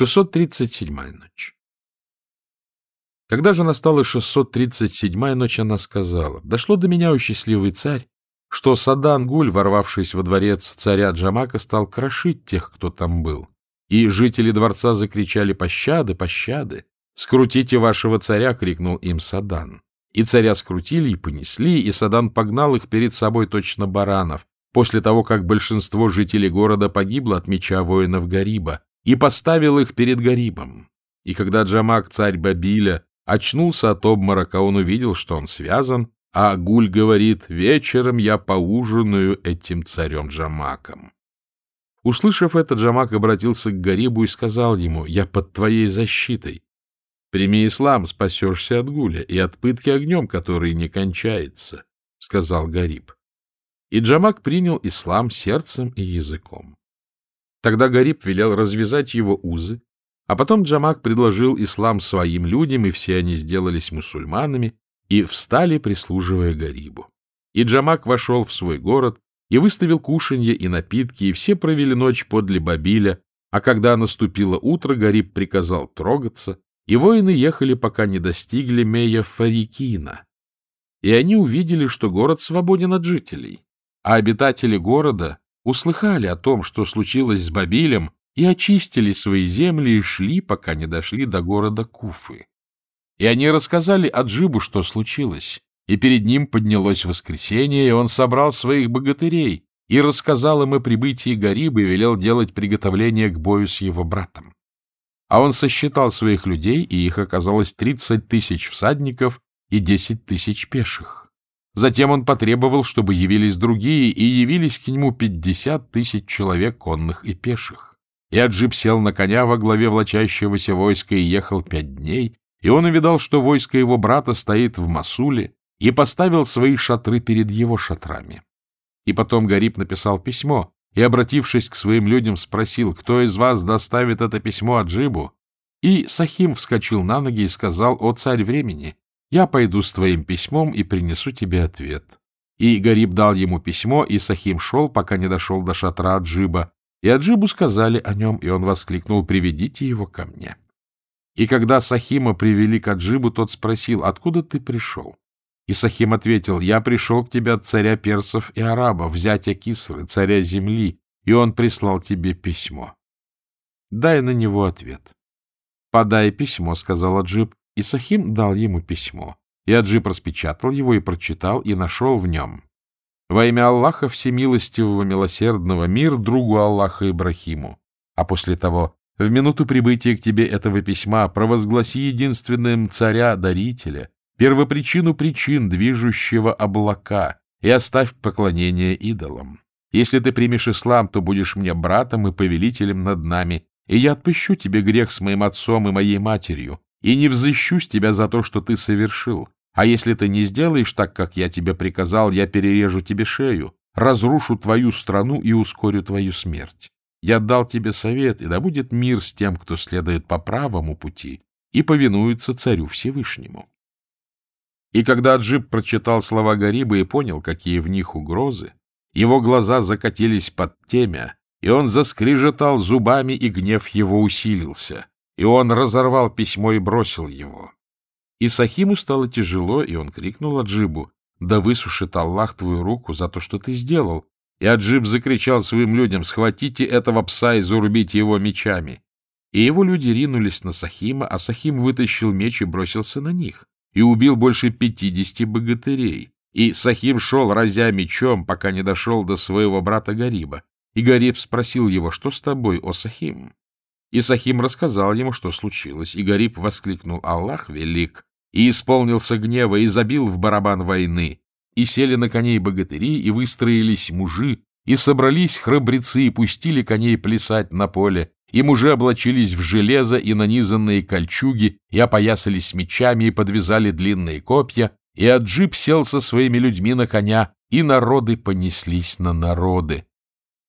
637-я ночь. Когда же настала 637-я ночь, она сказала, «Дошло до меня, о счастливый царь, что Садан-Гуль, ворвавшись во дворец царя Джамака, стал крошить тех, кто там был. И жители дворца закричали «Пощады, пощады! Скрутите вашего царя!» — крикнул им Садан. И царя скрутили и понесли, и Садан погнал их перед собой точно баранов, после того, как большинство жителей города погибло от меча воинов Гариба, и поставил их перед Гарибом. И когда Джамак, царь Бабиля, очнулся от обморока, он увидел, что он связан, а Гуль говорит, «Вечером я поужинаю этим царем Джамаком». Услышав это, Джамак обратился к Гарибу и сказал ему, «Я под твоей защитой. Прими ислам, спасешься от Гуля и от пытки огнем, который не кончается», — сказал Гариб. И Джамак принял ислам сердцем и языком. Тогда Гариб велел развязать его узы, а потом Джамак предложил ислам своим людям, и все они сделались мусульманами и встали, прислуживая Гарибу. И Джамак вошел в свой город и выставил кушанье и напитки, и все провели ночь подле Бабиля, а когда наступило утро, Гариб приказал трогаться, и воины ехали, пока не достигли Мея Фарикина. И они увидели, что город свободен от жителей, а обитатели города услыхали о том, что случилось с Бабилем, и очистили свои земли и шли, пока не дошли до города Куфы. И они рассказали Аджибу, что случилось, и перед ним поднялось воскресенье, и он собрал своих богатырей и рассказал им о прибытии Гариба и велел делать приготовление к бою с его братом. А он сосчитал своих людей, и их оказалось тридцать тысяч всадников и десять тысяч пеших. Затем он потребовал, чтобы явились другие, и явились к нему пятьдесят тысяч человек конных и пеших. И Аджиб сел на коня во главе влачащегося войска и ехал пять дней, и он увидал, что войско его брата стоит в Масуле, и поставил свои шатры перед его шатрами. И потом Гариб написал письмо, и, обратившись к своим людям, спросил, кто из вас доставит это письмо Аджибу? И Сахим вскочил на ноги и сказал, о царь времени, я пойду с твоим письмом и принесу тебе ответ. И Гариб дал ему письмо, и Сахим шел, пока не дошел до шатра Аджиба. И Аджибу сказали о нем, и он воскликнул, приведите его ко мне. И когда Сахима привели к Аджибу, тот спросил, откуда ты пришел? И Сахим ответил, я пришел к тебе от царя персов и арабов, зятя Кисры, царя земли, и он прислал тебе письмо. Дай на него ответ. Подай письмо, сказал Аджиб, и Сахим дал ему письмо. И Аджиб распечатал его и прочитал, и нашел в нем. «Во имя Аллаха Всемилостивого Милосердного мир другу Аллаха Ибрахиму». А после того, в минуту прибытия к тебе этого письма провозгласи единственным царя-дарителя, первопричину причин, движущего облака, и оставь поклонение идолам. Если ты примешь ислам, то будешь мне братом и повелителем над нами, и я отпущу тебе грех с моим отцом и моей матерью, и не взыщу с тебя за то, что ты совершил. А если ты не сделаешь так, как я тебе приказал, я перережу тебе шею, разрушу твою страну и ускорю твою смерть. Я дал тебе совет, и да будет мир с тем, кто следует по правому пути и повинуется царю Всевышнему. И когда Джип прочитал слова Гариба и понял, какие в них угрозы, его глаза закатились под темя, и он заскрежетал зубами, и гнев его усилился. И он разорвал письмо и бросил его. И Сахиму стало тяжело, и он крикнул Аджибу, «Да высушит Аллах твою руку за то, что ты сделал!» И Аджиб закричал своим людям, «Схватите этого пса и зарубите его мечами!» И его люди ринулись на Сахима, а Сахим вытащил меч и бросился на них, и убил больше пятидесяти богатырей. И Сахим шел, разя мечом, пока не дошел до своего брата Гариба. И Гариб спросил его, «Что с тобой, о Сахим?» И Сахим рассказал ему, что случилось, и Гариб воскликнул «Аллах велик!» и исполнился гнева, и забил в барабан войны. И сели на коней богатыри, и выстроились мужи, и собрались храбрецы, и пустили коней плясать на поле, и мужи облачились в железо и нанизанные кольчуги, и опоясались мечами, и подвязали длинные копья, и Аджиб сел со своими людьми на коня, и народы понеслись на народы.